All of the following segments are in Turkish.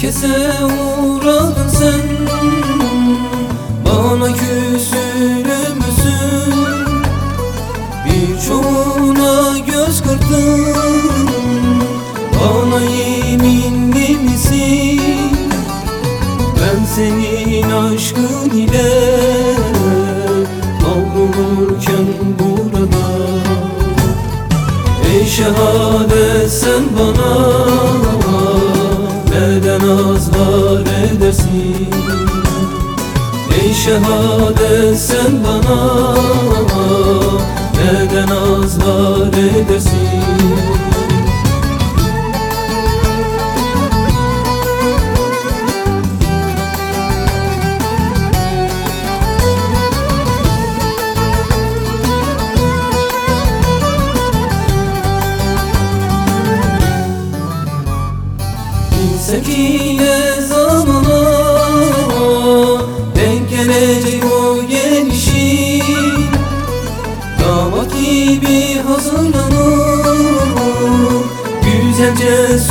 Herkese uğradın sen Birçoğuna göz kırptın Bana yeminli misin? Ben senin aşkın ile Kavrulurken burada. Ey şehadet sen bana Neden azlar edersin? Ey şehadet sen bana Neden azlar edersin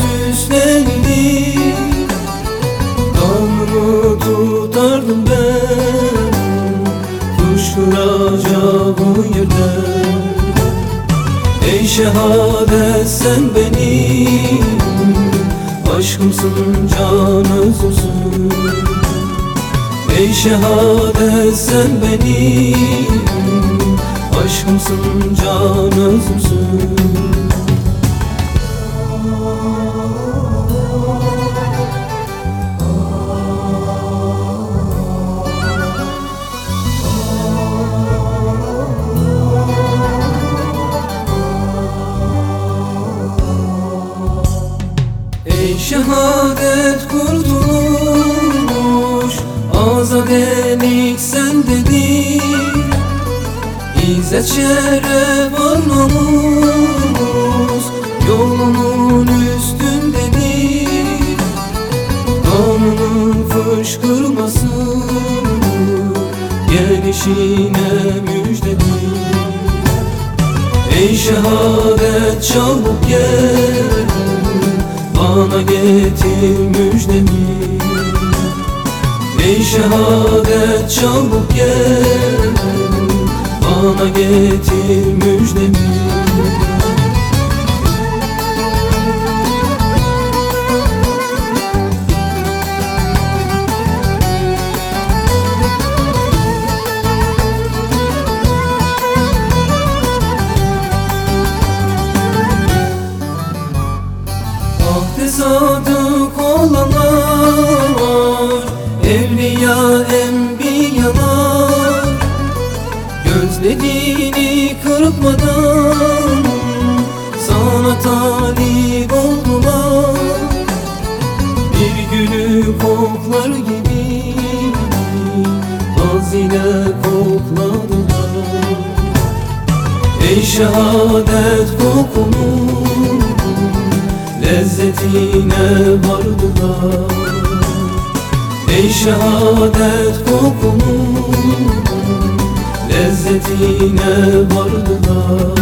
Güzelce süslenir Damını tutardım ben. Fışkıracağı yerde Ey şehadet sen benim. Aşkımsın can özümsün Ey şehadet sen benim. Aşkımsın can özümsün Ey şehadet kurtuluş Azadelik sendedir İzzet şeref var namus Yolunun üstündedir. Kanının fışkırması Gelişine müjdedir. Ey şehadet çabuk gel Bana getir müjdemi Ey şehadet çabuk gel. Bana getir müjdemi Kırpmadan Sana talip oldular. Bir gülü koklar gibi Naz ile kokladılar. Ey şehadet kokunun lezzetine vardılar. Ey şehadet kokunun lezzetine vardılar.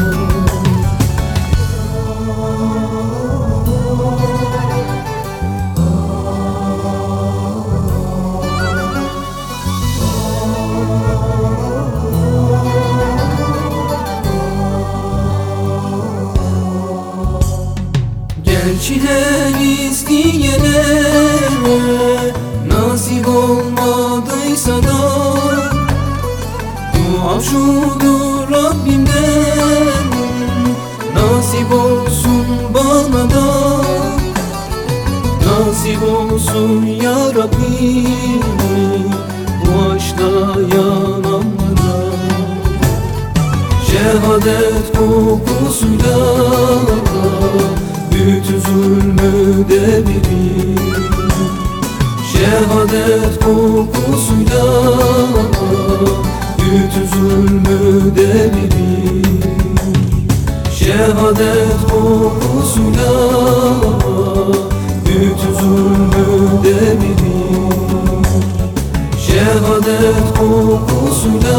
Gerçiler isteyene nasip olmadıysa Duam şudur Rabbimden. Nasip olsun bana da. Nasip olsun ya Rabbi bu aşkla yananlara. Şehadet kokusuyla bütün zulmü devirir Şehadet kokusuyla bütün zulmü devirir Şehadet kokusuyla bütün zulmü devirir Şehadet kokusuyla